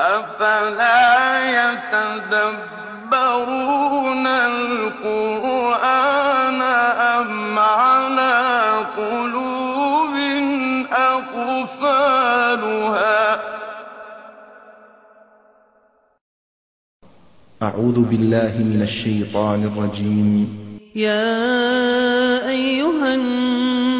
أفلا يتدبرون القرآن أم على قلوب أقفالها أعوذ بالله من الشيطان الرجيم يا أيها الناس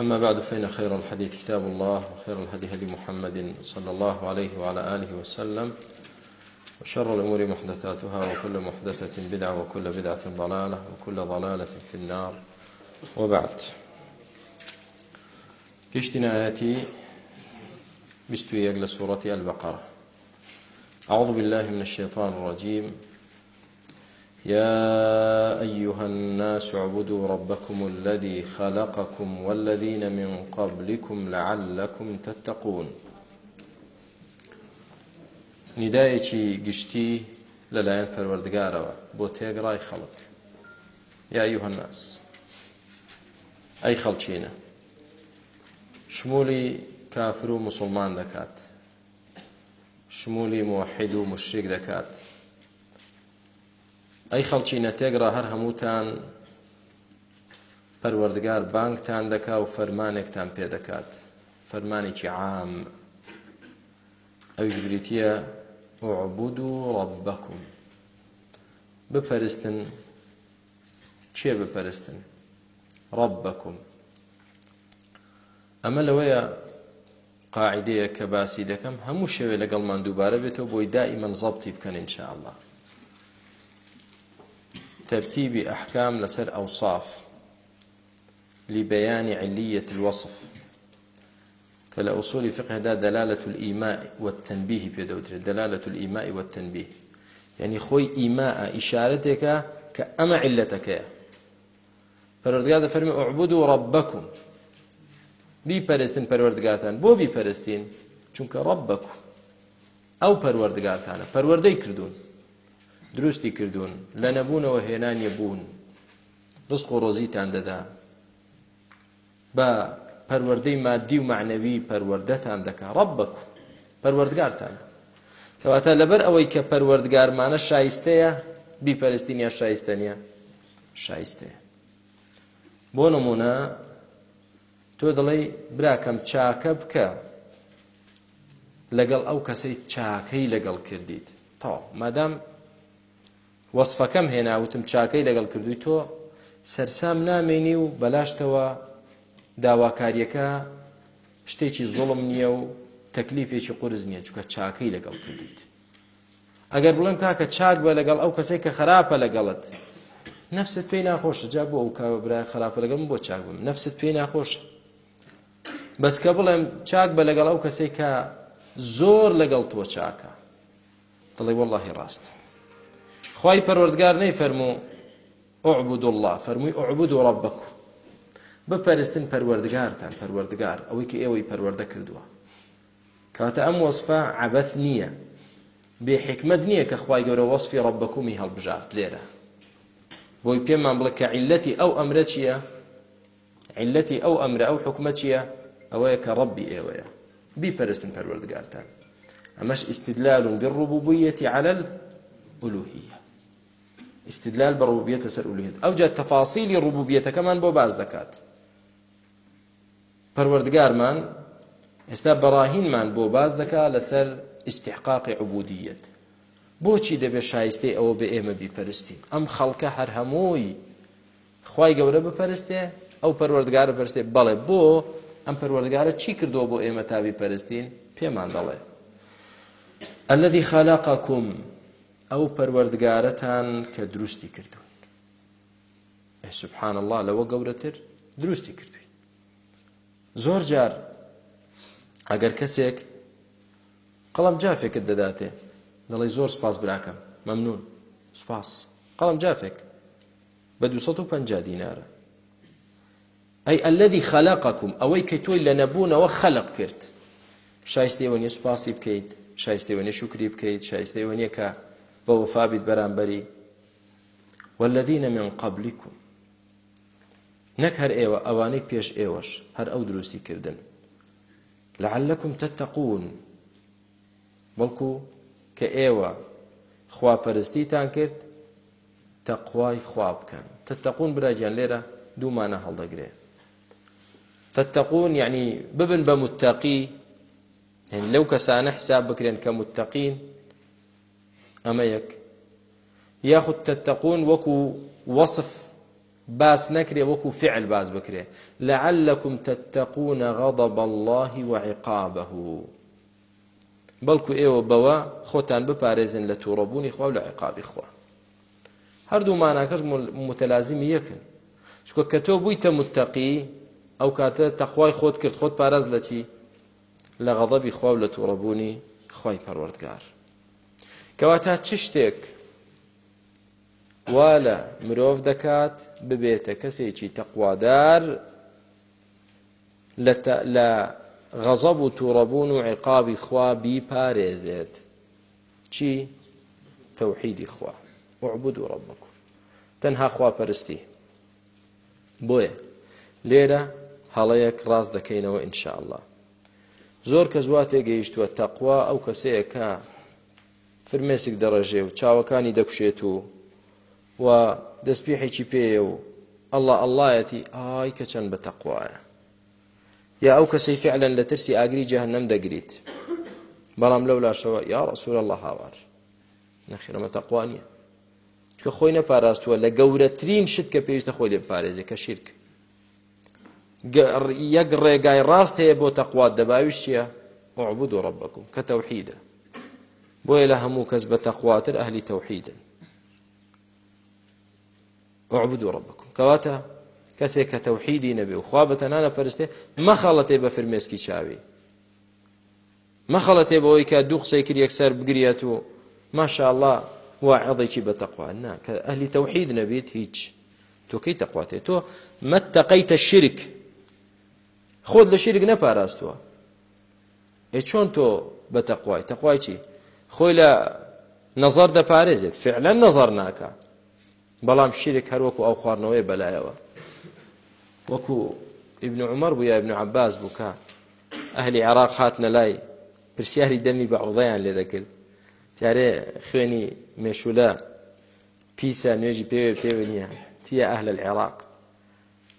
أما بعد فإن خير الحديث كتاب الله وخير الهدي هدي محمد صلى الله عليه وعلى آله وسلم وشر الأمور محدثاتها وكل محدثة بدعة وكل بدعة ضلالة وكل ضلالة في النار وبعد كشتنا آياتي بستويق لسورة البقرة أعوذ بالله من الشيطان الرجيم يا أيها الناس اعبدوا ربكم الذي خلقكم والذين من قبلكم لعلكم تتقون ندايكي قشتي للاين پروردگاروا بو تيقراي خلق يا أيها الناس أي خلقينا شمولي كافر ومسلمان دكات شمولي موحد ومشرك دكات ئەی خەڵکی نەتێگرا هەر هەمووتان پەروەردگار بانکتان دەکا و فەرمانێکتان پێ دەکات فەرمانێکی عام ئەوش بریتە عبود و ڕبەکم بپەرستن چێ بپەرستن ڕبەکم ئەمە لەوەیە قاعدەیە کە باسی دەکەم هەموو شەوێ لەگەڵمان دووبارە بێتەوە بۆی دائیمەن زەبتی بکەن انشاء الله ترتيب أحكام لسر أوصاف لبيان علية الوصف كلا أصول فقه دا دلالة الإيماء والتنبيه بيدوتر دلالة الإيماء والتنبيه يعني خوي إيماء إشارتك كأما علتك پەروەردگار دەفەرمی ئەعبود و ڕەبەکم بیپەرستن پەروەردگاتان بۆ بیپەرستین چونکە ڕەبەکم ئەو پەروەردگارتانە پەروەردەی کردوون دروستی کردوون لە نەبوونەوە هێنانیە بوون ڕزق و ڕۆزیتان دەدا بە پەروەردەی مادی و معنەوی پەروەردەتان دەکا ڕەبەکو پەروەردگارتان کەواتە لەبەر ئەوەی کە پەروەردگارمانە شایستەیە بیپەرستینیا شایستە نیە شایستەیە بۆ نمونە تۆ دەڵێ براکەم چاکە بکە لەگەڵ ئەو کەسەی چاکەی لەگەڵ کردیت تا مادام وەصفەکەم هێناوتم چاکەی لەگەڵ کردووی تۆ سەرسام نامێنی و بەلاشتەوە داواکاریەکە شتێکی زۆڵم نییە و تەکلیفێکی قرز نییە چکە چاکەی لەگەڵ کردیت ئەگەر بڵێم کاکە چاک بە لەگەڵ ئەو کەسێک کە خراپە لەگەڵت نفست پێی ناخۆشە جا بۆ ئەو کاوە برای خراپە لەگەڵم بۆ چاک بم نفست پێی ناخۆشە بەسکە بڵێم چاک بە لەگەڵ ئەو کەسێک کە زۆر لەگەڵ تۆ چاکە دڵی وەڵی ڕاستە خی پەروەردگار نەیفەرمو عبود الله فەرمووی عبود و ڕبەکو بپەرستن پەروەردگارتان پەروەردگار ئەوەی کە ئێوەی پەروەردە کردووە کاتە ئەم وەصفە عبەت نییە بێحکمت نییە کە خی گەورە وەصفی ڕبەکومی هەڵبژارد لێرە بۆی پێمان بڵێ کە عیلەتی ئەو ئەمرە چییە عیلەتی ئەو ئەمرە ئەو حکومە چییە ئەوەیە کە ڕبی ئێوەیە بیپەرستن پەروەردگارتان ئەمەش ئیسیدلالون بڕوبوبوویەتی على الألوهیە استدلال بربوبية سر ألوهيت أو جاء تفاصيل ربوبية كمان بو باز دكات پروردگار من استا براهين من بو باز دكا لسر استحقاق عبودية بۆچی دەبێت شایستی ئەوە بە ئێمە بیپەرستین ئەم خەڵکە هەر هەمووی خی گەورە بپەرستێ ئەو پەروەردگارە پەرستێ بەڵێ بۆ ئەم پەروەردگارە چی کردو بۆ ئێمە تاوی پەرستین پێمان دەڵێ الذي خلقكم ئەو پەروەردگارەتان کە دروستی کردوون سبحان الله لەوە گەورەتر دروستی کردوین زۆر جار ئەگەر کەسێک قەڵم جافێکت دەداتێ دەڵی زۆر سپاس براکەم مەمنون سپاس قەڵم جافێک بە 250 دینارە ئەی ئەلەدی خەلاقەکم ئەوەی کە تۆی لە نەبوونەوە خەلق کرد شایستەوە نیە سوپاسی بکەیت شایستەوە نیە شکری بکەیت شایستەوە نیە کە بە وفابیت بەرامبەری والذینە من قبلیکم نەک هەر ئێوە ئەوانەی پێش ئێوەش هەر ئەو دروستی کردن لعلكم تتقون بەڵکو کە ئێوە خواپەرستیتان کرد تەقوای خوا بکەن تتەقون براجیان لێرە دوومانە هەڵدەگرێ تتەقون یعنی ببن بە متتەقی لەو کەسانە حساب بکرێن کە متتەقین ئەمە یەک یاخود تتەقون وەکو وەصف باس نەکرێ وەکو فعل باز بکرێ لعلكم تتقون غضب الله وعقابه بەڵکو ئێوە بەوە خۆتان بپارێزن لە تووڕەبوونی خوا و لە عقابی خوا هەردوو ماناکەش متەلازیمی یەکن چکە کە تۆ بوویتە متتەقی ئەو کاتە تەخوای خۆت کرد خۆت پارێز لە چی لە غەضەبی خوا و لە تووڕەبوونی خی پەروەردگار کەواتە چ شتێک وا لە مرۆڤ دەکات ببێتە کەسێکی تەقوادار لە غەزەب و تووڕەبوون و عقابی خوا بیپارێزێت چی تەوحیدی خوا وعبود و ڕبکو تەنها خواپەرستی بۆیە لێرە هەڵەیەک ڕاست دەکەینەوە ئینشاءله زۆر کەس وا تێگەیشتووە تەقوا ئەو کەسەیە کە فرمێسک دەڕێژێ و چاوەکانی دەکوشێت و و دەستپیحێکی پێیە و ئەله ئەلهەتی ئای کە چەند بە تەقوایە یا ئەو کەسەی فعلەن لە ترسی ئاگری جەهنەم دەگریت بەڵام لەو لاشەوە یا ڕسوول الله هاوار نەخیرەمە تەقوانیە چکە خۆی نەپاراستووە لە گەورەترین شت کە پێویستە خۆی لێ پارێزی کە شیرک یەک ڕێگای ڕاست هەیە بۆ تەقوات دەباویشیە عبود و ڕبەکم کە تەوحیدە بۆیە لە هەموو کەس بە تەخواتر ئەهلی تەوحیدن وعبدوا ڕبکم کەواتە کەسێک کە تەوحیدی نەبێ و خوا بە تەنانە پەرستێ مەخەڵەتێ بە فرمێسکی چاوی مەخەڵەتێ بەوەی کە دوو قسەی کرد یەکسەر بگرێت و ماشاءله واعظێکی بە تەخوانا کە ئەهلی تەوحید نەبێت هیچ تۆکەی تەخواتێت تۆ مەتەقەیتە شرک خۆت لە شرک نەپاراستووە ئێ چۆن تۆ بە تەخوای تەخوای چی خۆی لە نظر دەپارێزێت فعلا نظر ناکە بەڵام شیرێک هەروەکو ئەو خواردنەوەی بەلایەوە وەکو ابن عمر بوو یا ابن عباس بووکە ئەهلی عراق هاتنە لای پرسیاری دەمی بە عوڵەیان لێ دەکرد تیارێ خوێنی مێشولە پیسە نوێژی پێوێ پێوە نییە تیە ئەهل العێراق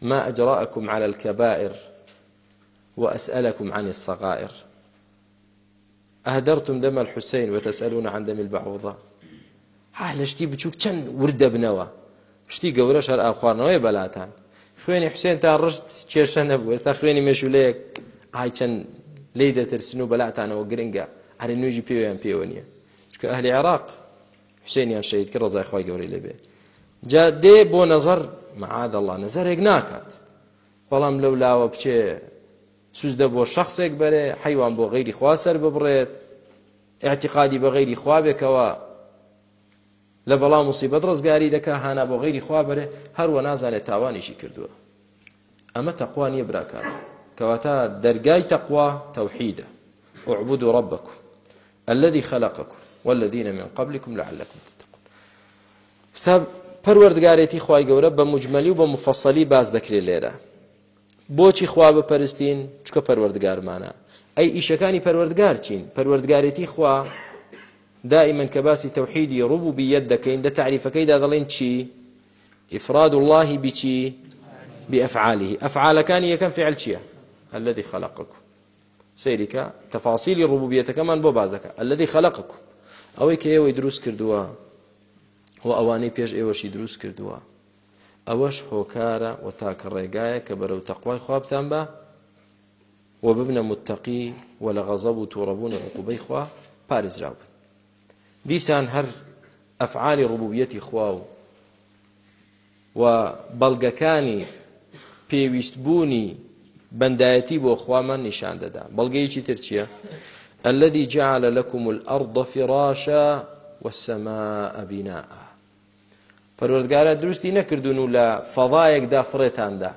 ما أجراءكم على الكبائر وأسألكم عن الصغائر ئەهدەرتم دەمە حوسین وتەسەلون عن دەمی بەعوضا ها لە شتی بچووک چەند وردە بنەوە شتی گەورە شەر ئاخواردنەوەی بەلاتان خوێنی حوسێن تا ڕشت کێشە نەبوو ئێستا خوێنی مێشولەیەک ئای چەند لی دەترسن و بەلاتانەوە گرنگە هەر نوێژی پێویان پێوە نییە چکە ئەهلی عراق حوسێنیان شید کە ڕزای خی گەورەی لەبێ جا دێ بۆ نەزەر معادەڵە نەزەرێک ناکات بەڵام لەو لاوە بچێ سوزدە بۆ شخصێک بەرێ حیوان بۆ غیری خوا سەر ببڕێت اعتقادی بە غیری خوا بێکەوە لە بەڵام مصیبەت ڕزگاری دەکە هانا بۆ غیری خوا بەرێ هەروە نازانێت تاوانیشی کردووە ئەمە تەقوا نیە براکان کەواتە دەرگای تەقوا تەوحیدە اعبدوا ربكم الذي خلقكم والذين من قبلكم لعلكم تتقون استا پروردگارێتی خوای گەورە بە مجملی و بە مفەصلی باز دەکرێت لێرە بۆچی خوا بپەرستین چکە پەروەردگارمانە ئەی ئیشەکانی پەروەردگار چین پەروەردگارەتی خوا دائما کە باسی تەوحیدی ڕوبوبیەت دەکەین لە تعریفەکەیدا دەڵێن چی ئفراد الله بچی بأفعاله ئەفعالەکانی یەکەم فعل چییە الذي خلقكم سيرك تفاصيل ربوبيتەکەمان بۆ باز دەکە الذي خلقكم ئەوەی کە ئێوەی دروست کردووە و ئەوانەی پێش ئێوەشی دروست کردووە ئەوەش هۆکارە و تاکە ڕێگایە کە بەرەو تەقوای خوابتان بە و ببنە متتەقی و لە غەزەب و تووڕەبوونی عقوبەی خوا پارێزراو دیسان هەر ئەفعالی ڕبوبەتی خوا و و بەڵگەکانی پێویستبوونی بەندایەتی بۆ خوامان نیشان دەدا بەڵگەیەکی تر چییە؟ الذي جعل لكم الأرض فراشا والسماء بناءً پەروەردگارە دروستی نەکردون و لە فەضایەکدا فڕێتاندا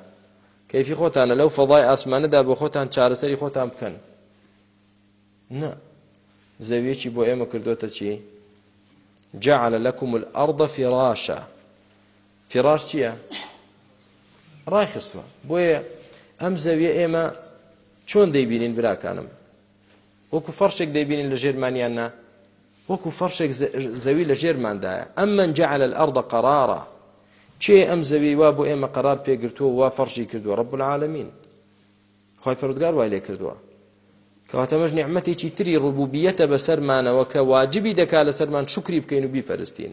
کەیفی خۆتانە لەو فەضای ئاسمانەدا بۆ خۆتان چارەسەری خۆتان بکەن نه زەویەکی بۆ ئێمە کردوتە چی جعل لكم الأرض فراشا فراش چییە؟ ڕای خستوە بۆیە ئەم زەویە ئێمە چۆن دەیبینین براکانم وەکو فەرشێک دەیبینین لە ژێرمانیاننا وەکو فەرشێک زەوی لە ژێرماندایە ئەم من جعل الأرض قرارا چێ ئەم زەوی وا بۆ ئێمە قرار پێگرتووە وا فەرشی کردووە رب العالمین خی پرودگار وای لێ کردووە کەواتەمەش نیعممەتێکی تری ڕبوبیەتە بەسەرمانەوە کە واجبی دەکا لەسەرمان شکری بکەین و بیپەرستین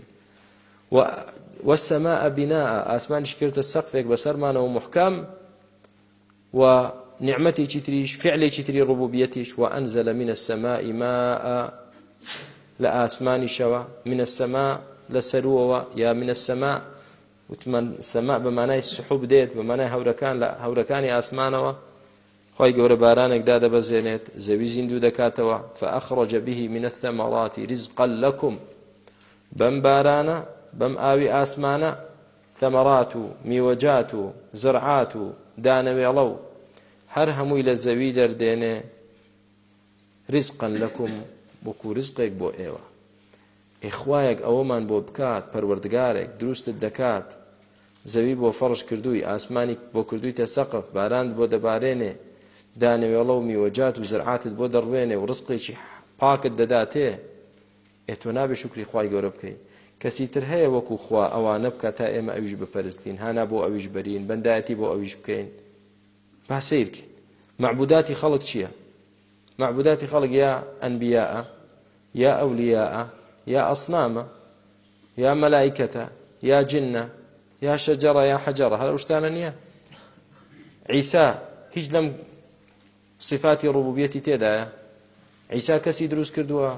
وەسەما ئەبینا ئاسمانش کردتە سەقفێک بەسەرمانەوە محکام و نعمتێکی تریش فعلێکی تری ڕبوبیەتیش و ئەنزە لە منە سەما ئیما لە ئاسمانیشەوە منە سەما لە سەروەوە یا منە سەما وتمان سەما بەمانای سحوب دێت بەمانای هەورەکان لە هەورەکانی ئاسمانەوە خی گەورە بارانێکدا دەبەزێنێت زەوی زیندوو دەکاتەوە فەخڕۆجە بهی منە ثەمەڵاتی ریزقل لەکم بەم بارانە بەم ئاوی ئاسمانە تەمەڕات و میوەجات و زرعات و دانەوێڵە و هەر هەمووی لە زەوی دەردێنێ ریزقن لەکم بۆ کورستێک بۆ ئێوە ئێخوایەک ئەوەمان بۆ بکات پەروەردگارێک دروستت دەکات زەوی بۆ فەڕش کردووی ئاسمانی بۆ کردوویتە سەقف باراند بۆ دەبارێنێ دانەوێڵە و میوەجات و زرعاتت بۆ دەڕوێنێ و ڕستقێکی پاکت دەداتێ ئێ تۆ نابێ شکری خوای گەورە بکەیت کەسی تر هەیە وەکو خوا ئەوانە بکە تا ئێمە ئەویش بپەرستین هانا بۆ ئەویش بەرین بەندایەتی بۆ ئەویش بکەین با سیرکن معبوداتی خەڵک چییە؟ معبوداتی خەڵک یا ئەنبیاە یا ئەولیاە یا ئەسنامە یا مەلایکەتە یا جنە یا شەجەڕە یا حەجەڕە هەر شتانە نییە عیسا هیچ لەم صفاتی ڕوبوبەتی تێدایە عیسا کەسی دروست کردووە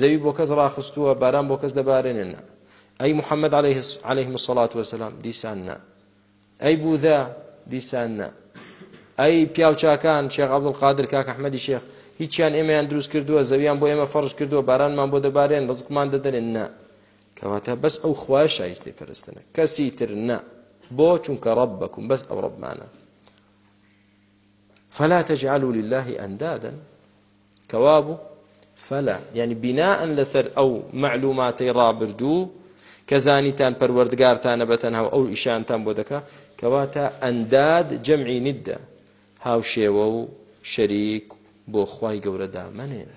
زەوی بۆ کەس ڕاخستووە باران بۆ کەس دەبارێنێنە ئەی محەممەد عليه عليه مسلات وسلام دیسان نا ئەی بوودا دیسان نا ئەی پیاوچکان شێخ عبدڵ قادر کاک ئەحمەدی شێخ هیچیان ئێمەیان دروست کردووە زەویان بۆ ئێمە فەرش کردووە بارانمان بۆ دەبارێن ڕزقمان دەدەێن نا کەواتە بەس ئەو خوای شایستی پەرستنە کەسی تر نا بۆ چونکە ڕب بکم بەس ئەو ڕبمانە فلا تجعلوا لله أندادا كواب فلا يعني بناء لسر أو معلومات رابردو كزانيتان پروردگارتان بتنها أو إشانتان بودكا كواتا أنداد جمعي ندة هاوشێوە و شەریک بۆ خی گەورە دامەنێن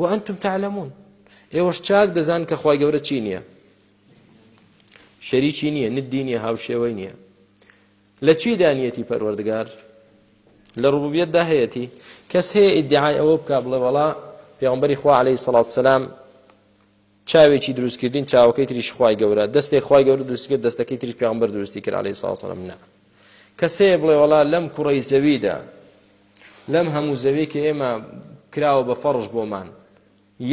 و ئەتم تعلممون ئێوەش چاک دەزان کە خی گەورە چی نییە شەریکی نییە ندی نییە هاوشێوەی نییە لە چی دانیەتی پەروەردگار لە ڕوبوبیتدا هەیەی کەس هەیە ئیدعای ئەوە بکە بڵێ وڵا پێغمبەری خوا عليهەی سەڵات سلام چاوێکی دروستکردین چاوەکەی تریش خی گەورە دەستی خی گەورە دروستکرد دەستەکەی تریش پێغمبەر دروستی کرد عليهەی ساڵ سەلام نە کەسێ بڵێ وڵا لەم کوڕی زەویدا لەم هەموو زەوی کە ئێمە کراوە بە فەڕش بۆمان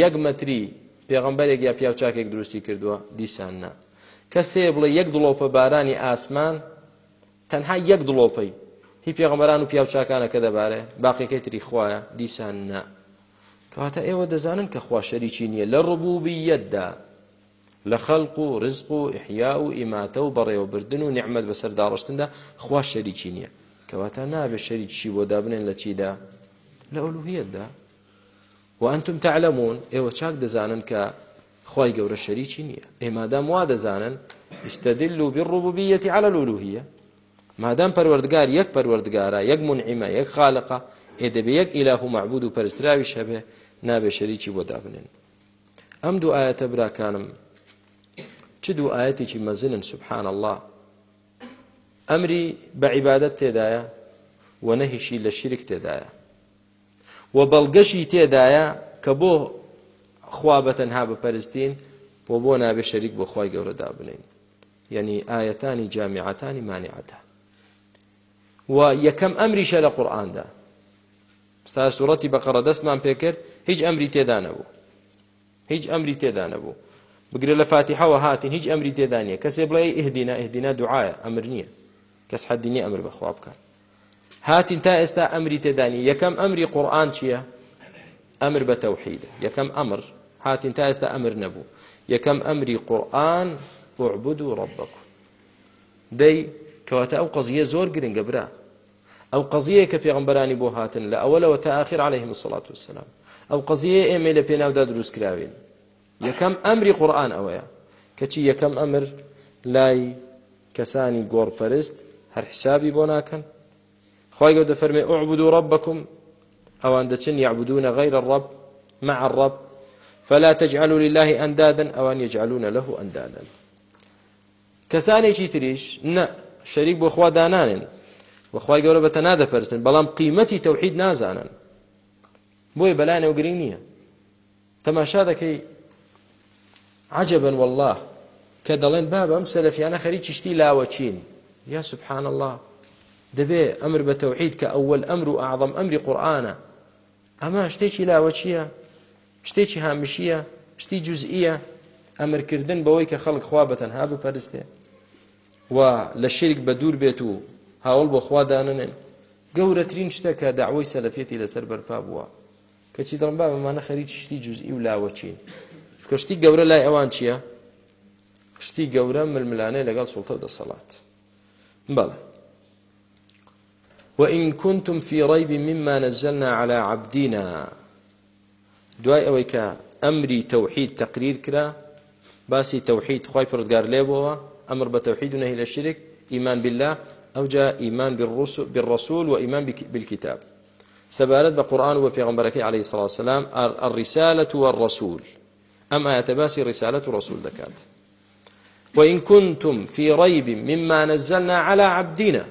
یەک مەتری پێغمبەرێک یا پیاوچاکێک دروستی کردووە دیسان نا کەسێ بڵێ یەک دڵۆپە بارانی ئاسمان تەنها یەک دڵۆپەی هی پێغمبەران و پیاوچاکانە کە دەبارێ باقیەکەی تری خویە دیسان نا کەواتە ئێوە دەزانن کە خوا شەریکی نییە لە ڕبوبیەتدا لە خەڵق و ڕزق و ئحیا و ئیماتە و بەڕێوەبردن و نعممەد بەسەر داڕشتندا خوا شەریکی نییە کەواتە نابێ شەریکی بۆ دابنێن لە چیدا لە ئەولوهەتدا وأنتم تعلمون ئێوە چاک دەزانن کە خی گەورە شەریکی نییە ئێمادام وا دەزانن استدل و بڕوببیەتی على الألوهیە مادام پەروەردگار یەک پەروەردگارە یەک منعیمە یەک خاڵقە ئێدەبێ یەک ئیلاخ و معبود و پەرستراوی شەبێ نابێ شەریکی بۆ دابنێن ئەم دوو ئاەتە براکانم چ دوو ئاەتێکی مەزنن سبحان الله ئەمری بە عیبادت تێدایە و نەهیشی لە شیرک تێدایە و بەڵگەشی تێدایە کە بۆ خوا بەتەنها بپەرستین بۆ بۆ نابێ شەریک بۆ خی گەورەدا بنین یعنی ئاەتانی جامیعەتانی مانیعەتە و یەکەم ئەمریشە لە قورآاندا ستا سوورەتی بەقەڕە دەستمان پێکرد هیچ ئەمری تێدا نەبوو هیچ ئەمری تێدا نەبوو بگرە لە فاتیحەوە هاتین هیچ ئەمری تێدانە کەسێ بڵێ ئهدینا ئهدینا دوعاە ئەمر نییە کەس حەدینی ئەمر بەخوا بکات هاتین تا ئێستا ئەمری تێدانی یەکەم ئەمری قورآان چییە؟ ئەمر بە تەوحید یەکەم ئەمر هاتین تا ئێستا ئەمر نەبوو یەکەم ئەمری قورآن عبود و ڕبەکو دەی کەواتە ئەو قزیە زۆر گرنگە برا ئەو قزیە کە پێغمبەرانی بۆ هاتن لە ئەوەلەوە تا آخر عليهلەیهم سڵات وسلام ئەو قزیە ئێمە لە پێناودا دروست کراوێن یەکەم ئەمری قورآن ئەوەیە کەچی یەکەم ئەمر لای کەسانی گۆڕپەرست هەر حسابی بۆ ناکەن خی گەوتە فەرمێ ئۆعبدو ڕبکم ئەوان دەچن یعبدونە غەیرە الرب مع الرب فلا تجعلوا لله أندادا أوان يجعلون له أندادا كساني تريش نا شريك بخوا دانان وخوا يقولوا بتنادى برسن بلام قيمتي توحيد نازانا بوي بلانه وقرينيه تماشا ذكي عجبا والله کە دەڵێن بابە ئەم سەلفیانە خەری چشتی لاوە چین یا سبحان الله دەبێ ئەمر بە تەوحید کە ئەوەل ئەمر و ئاعظم ئەمری قورآانە ئەمە شتێکی لاوە چییە شتێکی هامشیە شتی جزئیە ئەمرکردن بەوەی کە خەڵک خوا بەتەنها بپەرستێ و لە شرک بە دوور بێت و هاوڵ بۆ خواداننن گەورەترین شتە کە داوای سەلفێتی لەسەر بەرپا بووە کەچی دڵم با بەمانە خەریکی شتی جزئی و لاوە چین کەشتی گەورە لای ئەوان چییە؟ شتی گەورە ململانەی لەگەڵ سوڵتە دەسەڵات بەڵێ وإن كنتم في ريب مما نزلنا على عبدنا دوای ئەوەی کە ئەمری تەوحید تەقریر کرا باسی تەوحید خی پردگار لێبەوە ئەمر بە تەوحید و نەهی لە شرک ئیمان بالله ئەو جا ئیمان بالرسول و ئیمان بالکتاب سەبارەت بە قورآن و پێغمبەرەکەی عليه الصلاة والسلام الرسالة والرسول ئەم ئاەتە باسی ڕیسالەت و ڕسول دەکات وإن كنتم في ريب مما نزلنا على عبدنا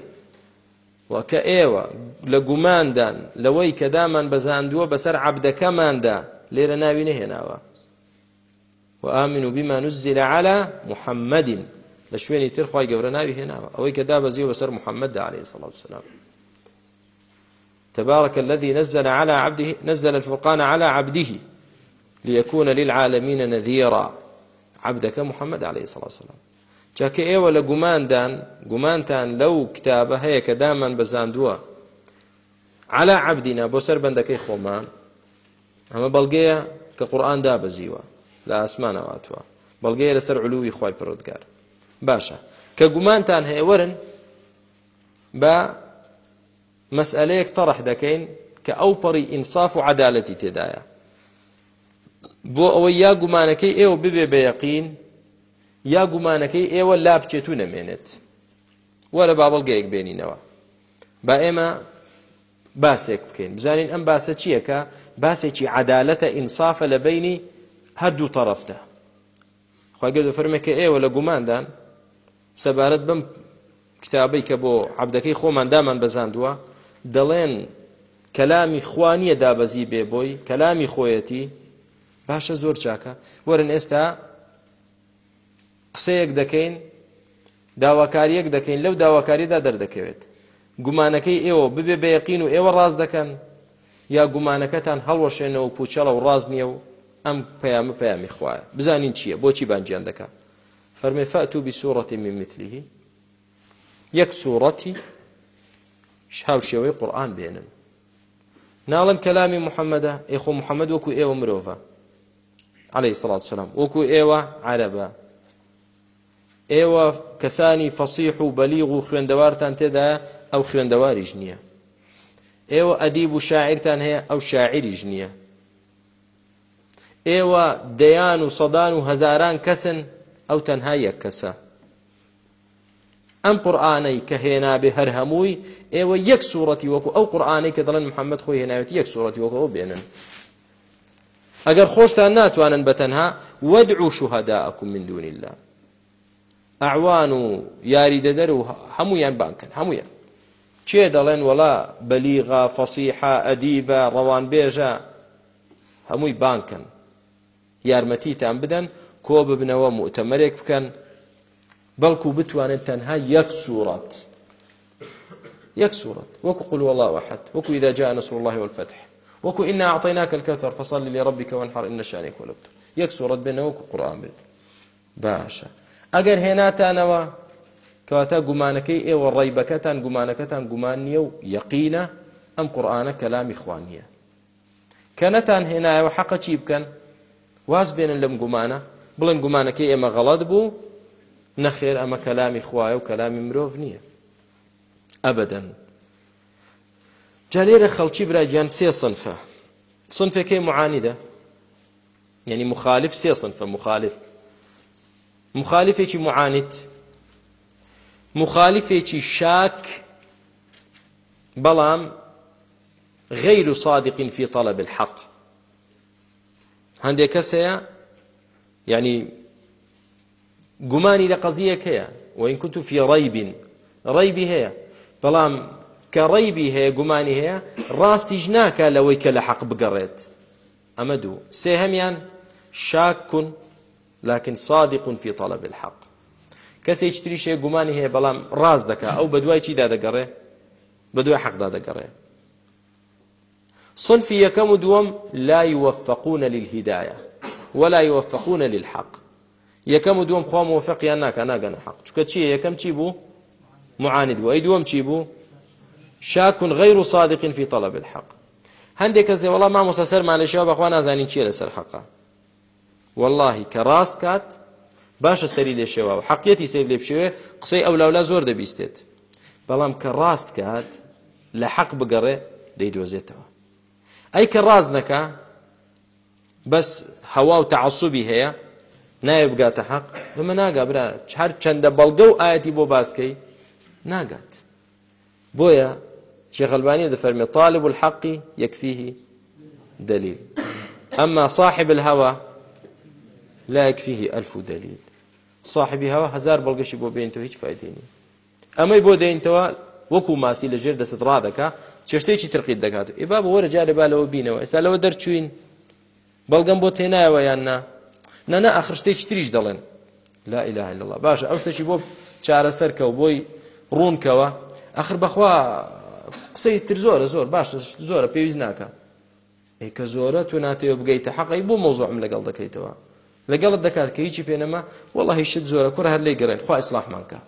وەکە ئێوە لە گوماندان لەوەی کە دامان بەزاندووە بەسەر عەبدەکەماندا لێرە ناوی نەهێناوە وآمنوا بما نزل على محمد لە شوێنی تر خی گەورە ناوی هێناوە ئەوەی کە دابەزیەوە بەسەر محەممەدا عليه الصلاة والسلام تبارك الذي نزل على عبده نزل الفرقان على عبده ليكون للعالمين نذيرا عبدك محمد عليه الصلاة والسلام چاکە ئێوە لە گوماندان گومانتان لەو کتابە هەیە کە دامان بەزاندووە على عبدینا بۆ سەر بەندەکەی خۆمان ئەمە بەڵگەیە کە قورآان دابەزیوە لە ئاسمانەواتوە بەڵگەیە لەسەر علووی خی پرۆدگار باشە کە گومانتان هەیە وەرن بە مەسئلەیەک تەڕەح دەکەین کە ئەو پەڕی ئینصاف و عدالەتی تێدایە بۆ ئەوە یا گومانەکەی ئێوە ببێ بە یەقین یا گومانەکەی ئێوە لا بچێت و نەمێنێت وەرە بابڵگەیەک بێنینەوە با ئێمە باسێک بکەین بزانین ئەم باسە چییەکە باسێکی عدالەتە ئینسافە لە بینی هەردوو تەرەفتە خواگە دەفەرمەکە ئێوە لە گوماندان سەبارەت بم کتابی کە بۆ عبدەکەی خۆماندامان بەزاندووە دەڵێن کەلامی خوانیە دابەزی بێ بۆی کەلامی خۆیەتی باشە زۆر چاکە وەرن ئێستا قسەیەک دەکەین داواکاریەک دەکەین لەو داواکاریدا دەردەکەوێت گومانەکەی ئێوە ببێ بەیەقین و ئێوە ڕاز دەکەن یا گومانەکەتان هەڵوەشێنەوە پوچەڵە و ڕاز نییە و ئەم پەیامە پەیامی خوایە بزانین چییە بۆچی بانجیان دەکا فەرمێ فەتو بسوورەتی من مثلیه یەک سوورەتی هاوشێوەی قورآن بێنن ناڵم کەلامی محەممەدە ئێخۆ محەممەد وەکو ئێوە مرۆڤە عليه سڵات سلام وەکو ئێوە عربە ئێوە کەسانی فەسیح و بەلیغ و خوێندەوارتان تێدایە ئەو خوێندەواریش نییە ئێوە ئەدیب و شاعرتان هەیە ئەو شاعریش نییە ئێوە دەیان و سەدان و هەزاران کەسن ئەو تەنها یەک کەسە ئەم قورآانەی کە هێنابێ هەر هەمووی ئێوە یەک سوورەتی وەکو ئەو قورآانەی کە دەڵێن محەممەد خۆی هێناوێت یەک سوورەتی وەکو ئەو بێنن ئەگەر خۆشتان ناتوانن بەتەنها وەدعو شوهەداءەکم من دون الله ئەعوان و یاری دەدەر و هەمویان بانکن هەمویان چێ دەڵێن وەڵا بەلیغا فەسیحا ئەدیبە ڕەوانبێژە هەمووی بانکن یارمەتیتان بدەن کۆ ببنەوە مؤتەمەرێک بکەن بەڵکو بتوانن تەنها یەک سوورەت یەک سوورەت وەکو قل وەڵاوەحەت وەکو ئیدا جا نەسر الله والفتح وەکو ئنا عتەیناکە کەوتەر فەسەڵ لێ ڕبیکەەوەن هەڕ ئە شانێک وەلبتر یەک سوورەت بێنەوەکو قورآان بێت باشە ئەگەر هێناتانەوە کەواتە گومانەکەی ئێوە ڕێیبەکەتان گومانەکەتان گومان نییە و یەقینە ئەم قورآانە کەلامی خوانیە کە نەتان هێنایەوە حەقە چی بکەن واز بێنن لەم گومانە بڵێن گومانەکەی ئێمە غەڵەت بوو نەخێر ئەمە کەلامی خوایە و کەلامی مرۆڤ نییە ئەبدەن جا لێرە خەڵکی براگیان سێ سنفە سنفەکەی معانیدە یعنی مخالف سێ سنفە مخالف مخالفێکی معانیت مخالفێکی شاک بەڵام غير صادق في طلب الحق هەندێک کەسەیە يعني گومانی لە قەزیەک هەیە وإن كنت في ريب ريبي هەیە بەڵام کە ڕیبی هەیە گومانی هەیە ڕاستیش ناکە لەوەی کە لە حەق بگەڕێت ئەمە دوو سێ هەمیان شاکون لكن صادق في طلب الحق کەسێک تریشێ گومانی هەیە بەڵام ڕاست دەکا ئەو بە دوای چیدا دەگەڕێ بە دوای حەقدا دەگەڕێ صنفی یەکەم و دووەم لا يوفقون للهداية ولا يوفقون للحق یەکەم و دووەم خوا موفقیان ناکە ناگەنە حەق چکە چییە یەکەم چی بوو معاند بوو ئەی دووەم چی بوو شاك غير صادق في طلب الحق هەندێک کەس دێ وڵام مامۆسە سەرمانێشەوە بەخوا نازانین چیە لەسەر حەقا واللهی کە ڕاست کات باشە سەری لێشێوە و حەقیەتی سیر لێ بشێوێ قسەی ئەو لاولا زۆر دەبیستێت بەڵام کە ڕاست کات لە حەق بگەڕێ دەیدۆزێتەوە ئەی کە ڕاز نەکە بەس هەوا و تععسوبی هەیە نایە بگاتە حەق بمە ناگا برا هەر چەندە بەڵگە و ئاەتی بۆ باسکەی ناگات بۆیە شيخ الباني دفرمي طالب الحق يكفيه دليل أما صاحب الهوى لا يكفيه ألف دليل صاحب هوا هزار بەڵگەشی بۆ بێنتەوە هیچ فیدێنی ئەمەی بۆ دێنتەوە وەکو ماسی لە ژێر دەست ڕا دەکا چێشتێکی ترقیت دەکات ئێبا بە وەرە جارێ بالەوە بینەوە ئێستا لەوە دەرچوین بەڵگەم بۆ تێنایەوە یاننا نەنە ئەخرشتێکی تریش دەڵێن لا إله إلا الله باشە ئەو شتێکی بۆ چارەسەرکە و بۆی ڕوونکەوە ئەخر بەخوا قسەی تر زۆرە زۆر باشە زۆرە پێویست ناکە ئەیکە زۆرە تو ناتەوە بگەیتە حەقی بۆ مۆزۆم لەگەڵ دەکەیتەوە لەگەڵت دەکات کە هیچی پێنەما وڵی شت زۆرە کوڕ هەر لێ گەڕێن خوا ئیسلاحمانکە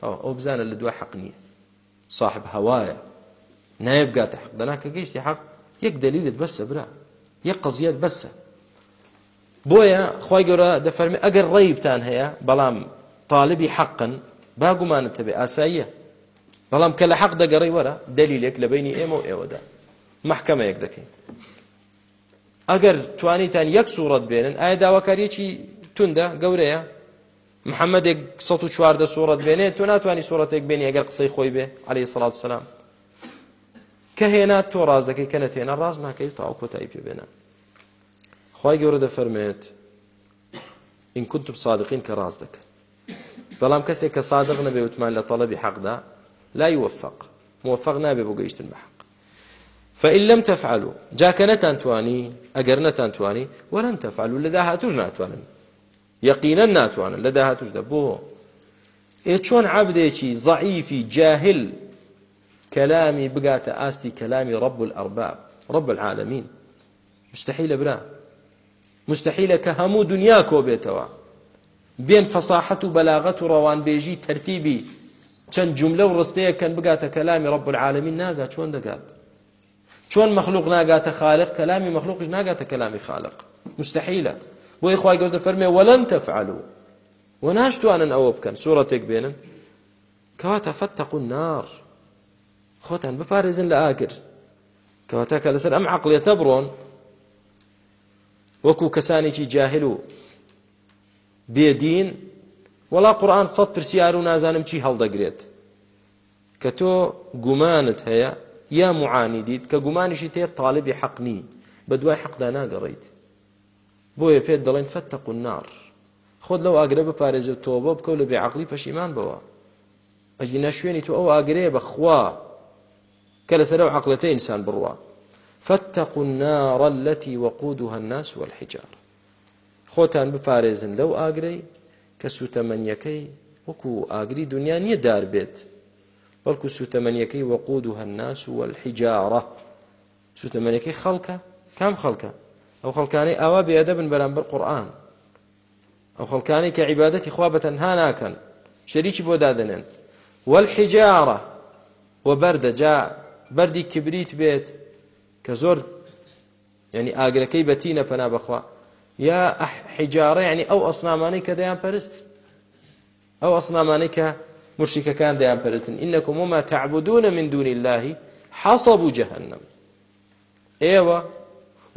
تاوا ئەو بزانە لە دوای حەق نییە صاحب هەوایە نایبگاتە حەق دەناکە گەیشتی حەق یەک دلیلت بەسە برا یەک قزیەت بەسە بۆیە خی گەورە دەفەرمی ئەگەر ڕێیبتان هەیە بەڵام طالبی حەقن باگومانت هەبێ ئاساییە بەڵام کە لە حەق دەگەڕی وەرە دلیلێک لە بینی ئێمە و ئێوەدا محکەمەیەک دەکەین ئەگەر توانیتان یەک سوورەت بێنن ئایا داواکاریەکی توندە گەورەیە محەممەدێک 14 سوورەت بێنێت تۆ ناتوانانی سوورەتێک بێنی ئەگەر قسەی خۆی بێ عليه سڵات سلام کە هێنا تۆ ڕاز دەکەی کە نەتێنە ڕاز ناکەی تاو کۆتایی پێبێنە خی گەورە دەفەرمێت ئین کوتب صادقین کە ڕاز دەکەن بەڵام کەسێک کە صادق نەبێ وتمان لە تەڵەبی حەقدا لا يوفق موفق نابێ بۆ گەیشتن بە حق فإن لم تفعلوا جاك نتانتواني أجر نتانتواني ولم تفعلوا لدى هاتوج ناتوانا يقينا ناتوانا لدى هاتوج دبوه إيه شون عبدێکی ضعيفي جاهل كلامي بقات آستي كلامي رب الأرباب رب العالمين مستحيل برا مستحيل كهمو دنيا كوبيتوا بين فصاحة بلاغة روان بيجي ترتيبي چەند جملە و ڕستەیەکەن بگاتە کەلامی ڕب العالمین ناگات چۆن دەگات چۆن مەخلوق ناگاتە خالق کەلامی مەخلوقش ناگاتە کەلامی خالق مستحیلە بۆی خی گەوردە فەرمێ وەلەن تەفعلوا و ناشتوانن ئەوە بکەن سوورەتێک بێنن کەواتە فەتەق نار خۆتان بپارێزن لە ئاگر کەواتە کە لەسەر ئەم عقلێتە بڕۆن وەکوو کەسانێکی جاهل و بێدین وەڵا قورآن سەد پرسیار و نازانم چی هەڵدەگرێت کە تۆ گومانت هەیە یا معانی دیت کە گومانیشی تێ تاالبی حەقنی بە دوای حەقدا ناگەڕیت بۆیە پێت دەڵێن فتەق النار خۆت لەو ئاگرە بپارێزە تۆبە بکەو لە بێعقلی پەشیمان بەوە ئەگینە شوێنی تۆ ئەو ئاگرەیە بەخوا کە لەسەر ئەو عقلەتە ئینسان بڕوە فتەق النار التي وقودها الناس والحجارة خۆتان بپارێزن لەو ئاگرەی کە سوتەمەنیەکەی وەکو ئاگری دنیا نییە دار بێت بەڵکو سوتەمەنیەکەی وەقود و هەناس و الحیجارە سوتەمەنیەکەی خەڵکە کام خەڵکە ئەو خەڵکانەی ئاوا بێدە بن بەرامبەر قورآن ئەو خەڵکانی کە عیبادەتی خوا بە تەنها ناکەن شەریکی بۆ دادنێن والحیجارە وە بەردەجا بەردی کبریت بێت کە زۆر ینی ئاگرەکەی بەتینە پەنا بەخوا یا حیجارە ینی ئەو ئەسنامانەی کە دەیان پەرست ئەو ئەسنامانەی کە مشتیکەکان دەیان پەرستن ئینەکم وما تعبدون من دون الله حەسەبوو جەهەنم ئێوە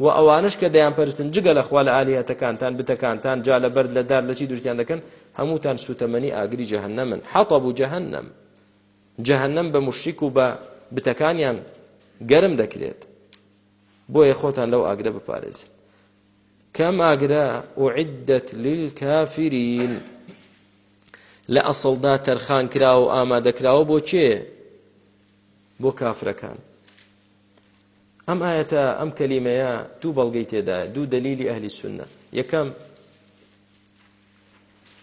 و ئەوانش کە دەیان پەرستن جگە لە خوا لە ئالیەتەکانتان بتەکانتان جا لە بەر لە دار لە چی دوورتیان دەکەن هەمووتان سوتەمەنی ئاگری جەهنەمن حەتەبوو جەهنم جەهنم بە مشریک و بە بتەکانیان گەرم دەکرێت بۆیە خۆتان لەو ئاگرە بپارێزن کام ئاگرا عدت للکافرین لە ئەسڵدا تەرخان کرا و ئامادەکراوە بۆ چێ بۆ کافرەکان ئەم ئاەتە ئەم کەلیمەیە دوو بەڵگەی تێدایە دوو دلیلی ئەهلی سنە یەکەم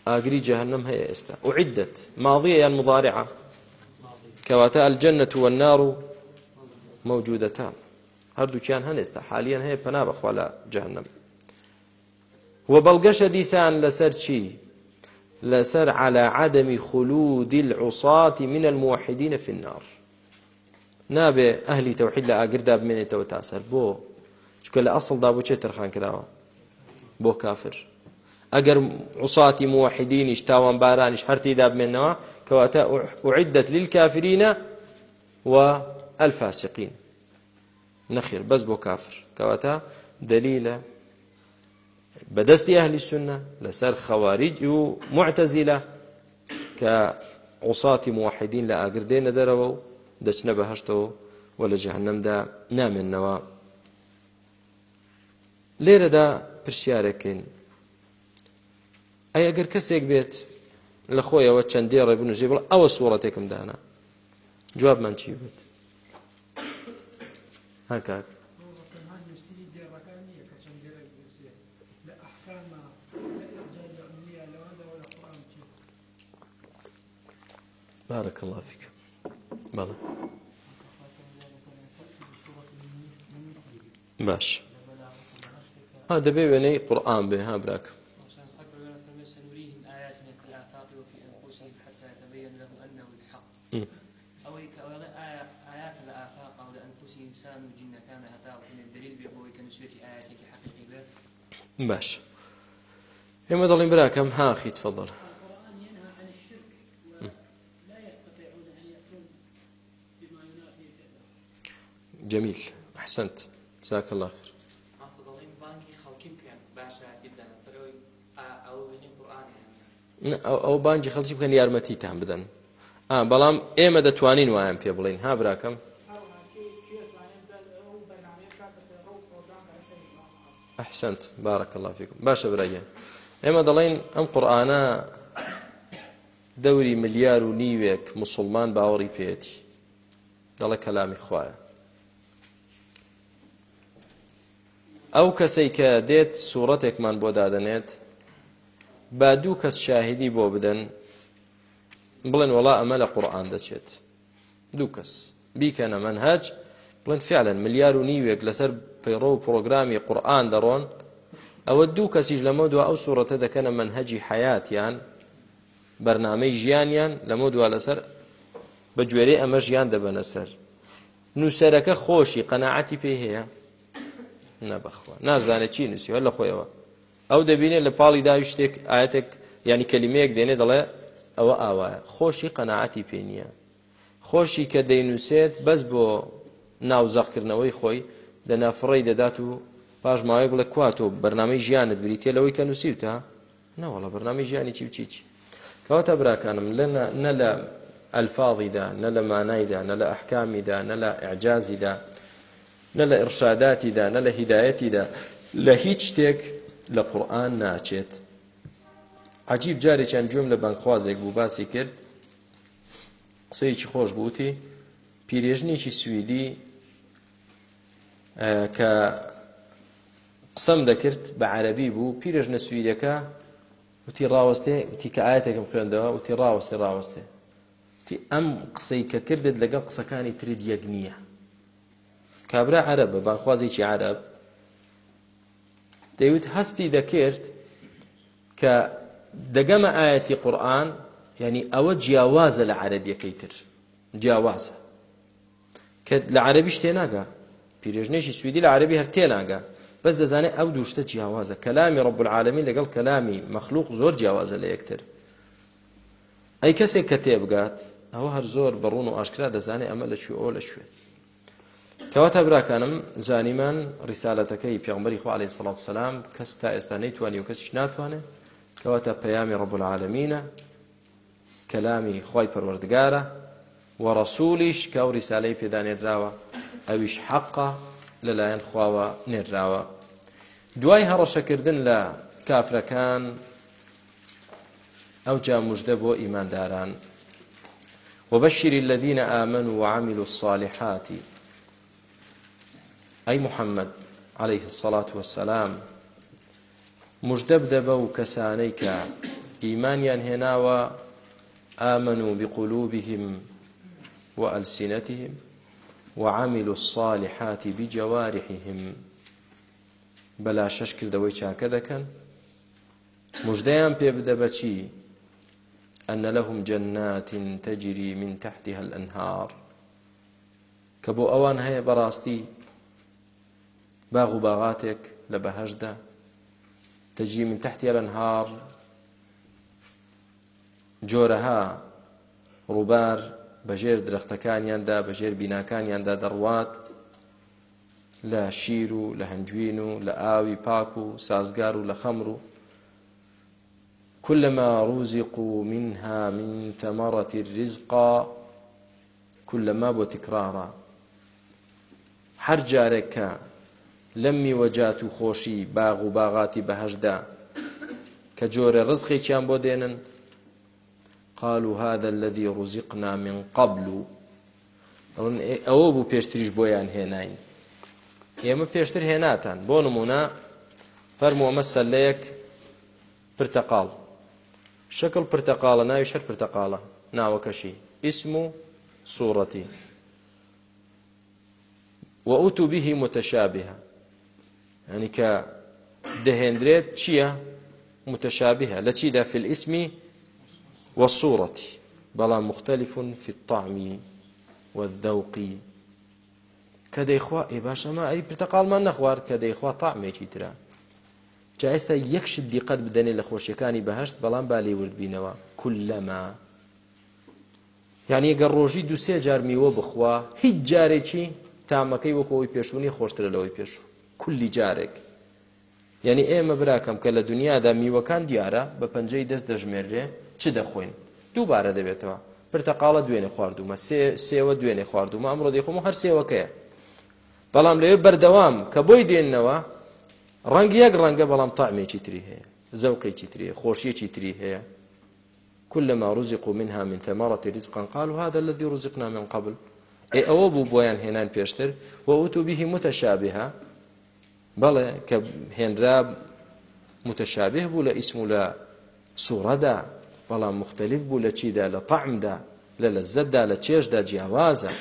ئاگری جەهنم هەیە ئێستا وعدت ماضیە یان مضارعە کەواتە ئەلجەنەت والنار و مەوجودەتان هەردووکیان هەن ئێستا حالیان هەیە پەنا بەخوا لە جەهنم و بەڵگەشە دیسان لەسەر چی لەسەر على عدم خلود العصات من الموحدين في النار نابێ ئەهلی تەوحید لە ئاگردا بمێنێتەوە تاسەر بۆ چکە لە ئەسڵدا بۆچێ تەرخان کراوە بۆ کافر ئەگەر عوساتی موحدینیش تاوان بارانیش هەرتیدا بمێنەوە کەواتە عدت للکافرینە و ئەلفاسقین نەخیر بەس بۆ کافر کەواتە دلیلە بەدەستی ئەهلی سنە لەسەر خەواریج و معتەزیلە کە عوساتی موحدین لە ئاگردێنە دەرەوە و دەچنە بەهشتەوە و لە جەهنەمدا نامێننەوە لێرەدا پرسیارەکەین ئەی ئەگەر کەسێک بێت لە خۆیەوە چەندێ ڕێبنوژێ بڵ ئەوە سوورەتێکم دانا جوابمان چی بێت هەکک بارك الله فيك بلى باش هذا بي بني قرآن به ها براك سنريهم آياتنا في الآفاق وفي أنفسهم حتى يتبين لهم أنه الحق أو آيات الآفاق أو لأنفس إنسان وجن كان هتاو حين الدليل بأبوي كنسوية آياتك حقيقي باش إما ضلين براك أم هاخي تفضل جميل أحسنت جزاك الله خير ئەو بانگی خەڵکی بکەن یارمەتیتان بدەن بەڵام ئێمە دەتوانین وایان پێ بڵین ها براکەم ئەحسنت بارەکە لافیکم باشە برایە ئێمە دەڵێن ئەم قورآانە دەوری ملیار و نیوێک مسلمان باوەڕی پێێتی دەڵە کەلامی خوایە ئەو کەسەی کە دێت سوورەتێکمان بۆ دادەنێت با دوو کەس شاهدی بۆ بدەن بڵێن وڵا ئەمە لە قورآان دەچێت دوو کەس بیکەنە من هەج بڵێن فعلەن ملیار و نیوێک لەسەر پەیڕۆ و پرۆگرامی قورآان دەڕۆن ئەوە دوو کەسیش لەمە دووە ئەو سوورەتە دەکەنە منهەجی حیاتیان بەرنمەی ژیانیان لەمە دووە لەسەر بە گوێرەی ئەمە ژیان دەبەنە سەر نووسەرەکە خۆشی قەنەعەتی پێ هەیە نەبخوا نازانێت چی نووسیوە لە خۆیەوە ئەو دەبینێت لە پاڵی داوی شتێک ئاەتێک ینی کەلیمەیەک دێنێ دەڵێ ئەوە ئاوایە خۆشی قەنەعاتی پێ نییە خۆشی کە دەینووسێت بەس بۆ ناوزەقکردنەوەی خۆی دەنافڕی دەدات و پاش ماوەی بڵێ کواتۆ بەرنامەی ژیانت بریتێ لەوەی کە نووسیوتە نەوەڵە بەرنامی ژیانی چی وچیچ کەواتە براکانم نە لە ئەلفاظیدا نە لە مانایدا نە لە ئەحکامیدا نە لە ئەعجازیدا نە لە ئڕشاداتیدا نە لە هیدایەتیدا لە هیچ شتێک لە قورآن ناچێت عجیب جارێکیان جوم لە بەنخوازێک بوو باسی کرد قسەیەکی خۆش بووتی پیرێژنێکی سوئدی کە قسەم دەکرد بە عەربی بوو پیرژنە سوئیدەکە وتی ڕاوەستێ وتی کە ئاەتێکم خوێندەوە وتی ڕاوەستی ڕاوەستێ تی ئەم قسەی کە کردت لەگەڵ قسەکانی ترید یەک نییە کابرا عەرەبە باخوازێکی عەرەب دەیوت هەستی دەکرد کە دەگەمە ئاەتی قورآن ینی ئەوە جیاوازە لە عەرەبیەکەی تر جیاوازە کە لە عەرەبیش تێناگا پیرێژنێکی سوئدی لە عەرەبی هەر تێناگا بەس دەزانێت ئەو دووشتە جیاوازە کەلامی ڕب العالمین لەگەڵ کەلامی مەخلوق زۆر جیاوازە لە یەکتر ئەی کەسێک کە تێبگات ئەوە هەر زۆر بەڕون و ئاشکرا دەزانێت ئەمە لە شوێ ئەو لە شوێن کەواتە براکانم زانیمان ریسالەتەکەی پیامبەری خو علیه الصلاة والسلام کەس تا ئێستا نەیتوانی و کەسیش ناتوانێت کەواتە پەیامی ڕب العالمینە کەلامی خی پەروەردگارە و ڕەسوولیش کە و ریسالەی پێدانێراوە ئەویش حەقا لەلایەن خواوە نێراوە دوای هەڕەشەکردن لە کافرەکان ئەو جا مژدە بۆ ئیمانداران وبشر الذين آمنوا وعملوا الصالحات ئەی محەممەد عليه الصلاة والسلام مژدە بدە بە و کەسانەی کە ئیمانیان هێناوە ئامنوا بقلوبهم وألسنتهم وعملوا الصالحات بجوارحهم بلا شش کردەوەی چاکە دەکەن مژدەیان پێ بدە بەچی أن لهم جنات تجري من تحتها الأنهار کە بۆ ئەوان هەیە بەڕاستی باغ و باغاتێک لە بەهشدا تجی من تحتی الانهار جۆرەها ڕووبار بەژێر درەختەکانیاندا بەژێر بیناکانیاندا دەڕوات لە شیر و لە هەنجوین و لە ئاوی پاک و سازگار و لە خەمر و كلما رزقوا منها من ثمرة الرزق كلما بو تكرارا هر جارك لەمی وەجات و خۆشی باغ و باغاتی بەهشدا کە جۆرە ڕزقێکیان بۆ دێنن قالوا هذا الذي رزقنا من قبل ئەوە بوو پێشتریش بۆیان هێناین ئێمە پێشتر هێناتان بۆ نمونە فەرمووەمە سەلەیەک پرتەقال شکل پرتەقالە ناوی شەر پرتەقالە ناوەکەشی ئیسم و سوورەتی وەوتو بیهی متەشابهە ئەنی کە دەهێنرێت چییە متشابهە لە چیدا في الاسم والصورة بەڵام مختلف في الطعم والذوق کە دەیخوا ئێ باش ئەمە ئەی پرتەقالمان نەخوار کە دەیخوا تاعمێکی ترە جا ئێستا یەکشت دیقەت بدەنێ لە خۆشیەکانی بەهشت بەڵام با لێورد بینەوە کولەما یعنی ئەگە ڕۆژی دوسێ جار میوە بخوا هیچ جارێکی تامەکەی وەکەوەی پێشوونی خۆشترە لەوەی پێشوو کولی جارێک یعنی ئێمە براکەم کە لە دنیادا میوەکان دیارە بە پەنجەی دەست دەژمێرێ چ دەخۆین دووبارە دەبێتەوە پرتەقالە دوێنێ خواردومە سێوە دوێنێ خواردومە ئەمڕۆ دەیخۆم و هەر سێوەکەیە بەڵام لەوێ بەردەوام کە بۆی دێننەوە ڕەنگ یەک ڕەنگە بەڵام تاعمێکی تری هەیە زەوقێکی تری خۆشیەکی تری هەیە كلما رزقوا منها من ثمرة رزقا قالوا هذا الذي رزقنا من قبل ئێ ئەوە بوو بۆیان هێنان پێشتر وەوتو به متشابها بەڵێ کە هێنرا متەشابه بوو لە ئیسم و لە سوورەدا بەڵام مختلف بوو لە چیدا لە پعمدا لە لە زەددا لە چێشدا جیاوازە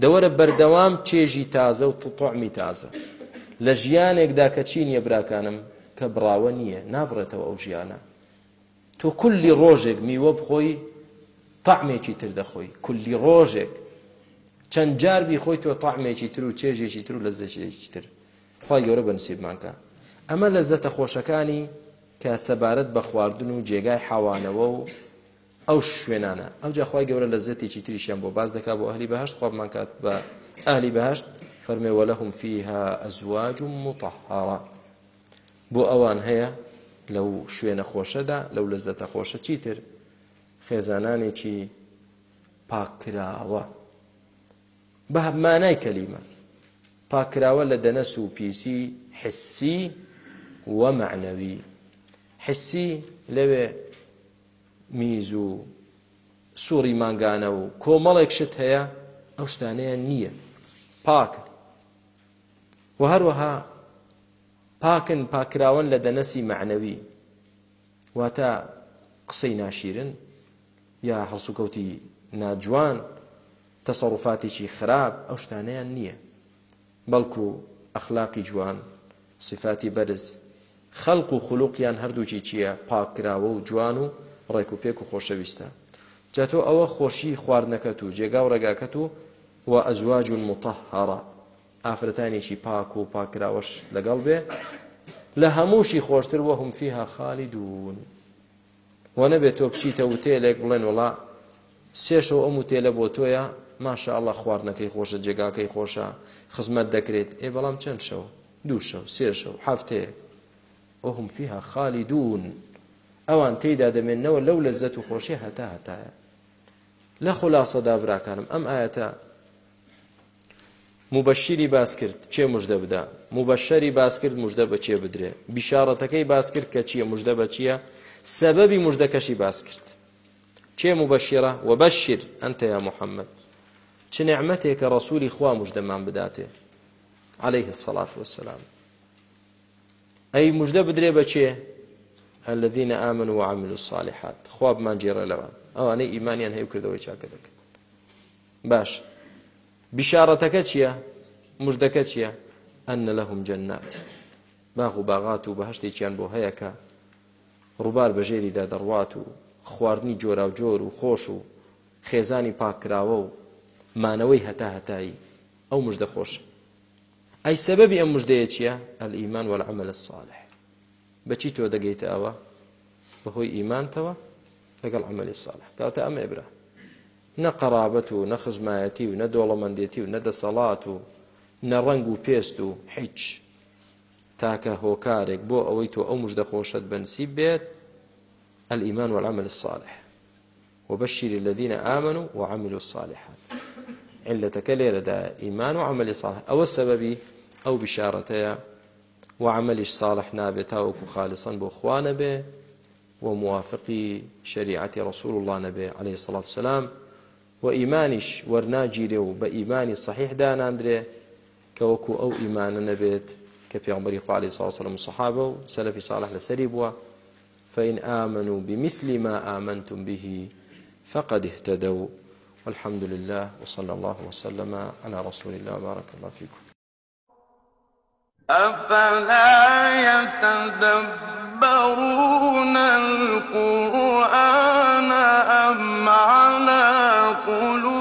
دەوەرە بەردەوام چێژی تازە و تطعمی تازە لە ژیانێکدا کە چی نییە براکانم کە براوە نییە نابڕێتەوە ئەو ژیانە تۆ کولی ڕۆژێک میوە بخۆی تەعمێکی تر دەخۆی کولی ڕۆژێک چەند جار بیخۆی تۆ تەعمێکی تر و چێژێکی تر و لە زەشێکی تر خی گەورە بەنسیبمانکە ئەمە لە زەتە خۆشەکانی کە سەبارەت بە خواردن و جێگای حەوانەوە و ئەو شوێنانە ئەمجا خی گەورە لە زەتێکی تریشیان بۆ باز دەکات بۆ ئەهلی بەهشت خوابمانکات بە ئالی بەهشت فەرمێوە لەهم فيها ئەزواج و متەحاڵە بۆ ئەوان هەیە لەو شوێنە خۆشەدا لەو لە زەتە خۆشە چیتر خێزانانێکی پاکراوە بە مانای کەلیمە پاکراوە لە دەنەس و پیسی حسی وە معنەوی حسی لەوێ میز و سووری مانگانە و کۆمەڵێکشت هەیە ئەو شتانەیە نییە پاک و هەروەها پاکن پاکراون لە دەنەسی معنەوی واتە قسەی ناشیرن یا هەڵسوکەوتی ناجوان تەسەڕفاتێکی خراپ ئەو شتانیان نییە بەڵکو ئەخلاقی جوان سفاتی بەرز خەڵق و خولوقیان هەردووکی چییە پاکراوە و جوان و ڕێک و پێک و خۆشەویستە جاتۆ ئەوە خۆشی خواردنەکەت و جێگا و ڕێگاکەت و و ئەزواج متەهارە ئافرەتانێکی پاک و پاکراوەش لەگەڵ بێ لە هەمووشی خۆشتر وە هەمفیها خالی دوون وە نەبێت تۆ بچیتە وتێلێک بڵێن وڵا سێشەوە ئەم وتێلە بۆ تۆیە ماشاءله خواردنەکەی خۆشە جێگاکەی خۆشە خزمەت دەکرێت ئێ بەڵام چەند شەو دوو شەو سێ شەو هەفتەیە وهم فيها خالدون ئەوان تێیدا دەمێنەوە لەو لەزەت و خۆشی هەتا هەتایە لە خلاصەدا براکانم ئەم ئاەتە مبەشیری باس کرد چێ مژدە بدا مبەشەری باس کرد مژدە بە چێ بدرێ بیشارەتەکەی باس کرد کە چییە مژدە بە چییە سەبەبی مژدەکەشی باس کرد چێ مبەشیرە و بەشیر ئەنتە یا محەممەد چ نعمەتێکە ڕسووری خوا مژدەمان بداتێ عليه الصلاة والسلام ئەی مژدە بدرێ بەچێ الذين آمنوا وعملوا الصالحات خوابمان جێڕە لەوە ئەوانەی ئیمانیان هەیە کردەوەی چاکە دەکەن باش بشارەتەکە چییە مژدەکە چییە ئەن لەهم جەنات باغ و باغات و بەهشتێکیان بۆ هەیەکە ڕووبار بەژێریدا دەڕوات و خواردنی جۆرا و جۆر و خۆش و خێزانی پاکراوە و مانەوەی هەتا هەتایی ئەو مژدە خۆشە ئەی سەبەبی ئەم مژدەیە چییە ئەلئیمان وەعمل الصالح بەچی تۆ دەگەیتە ئەوە بەهۆی ئیمانتەوە لەگەڵ عملی صالح کاتە ئەمە ئێبرا نە قەرابەت و نە خزمایەتی و نە دۆڵەمەندێتی و نەدەسەڵات و نەڕەنگ و پێست و هیچ تاکە هۆکارێک بۆ ئەوەی تۆ ئەو مژدە خۆشت بەنسی بێت الإيمان والعمل الصالح وبشر الذين آمنوا وعملوا الصالحات علەتەکە لێرەدا ئیمان و عملی ساڵح ئەوە سەبەبی ئەو بشارەتەیە و عملیش ساڵح نابێت تاوەکو خالصن بۆ خوانە بێ و موافقی شریعتی رسول الله نەبێ عليه الصلاة والسلام و ئیمانیش وەرناگیرێ و بە ئیمانی صحیح داناندرێ کە وەکو ئەو ئیمانە نەبێت کە پێغمبەری خوالی ساوسلم سحابە و سەلفی ساڵح لەسەری بووە فإن آمنوا بمثل ما آمنتم به فقد اهتدوا والحمد لله وصلى الله وسلم على رسول الله وبارك الله فيكم أفلا يتدبرون القرآن أم على قلوب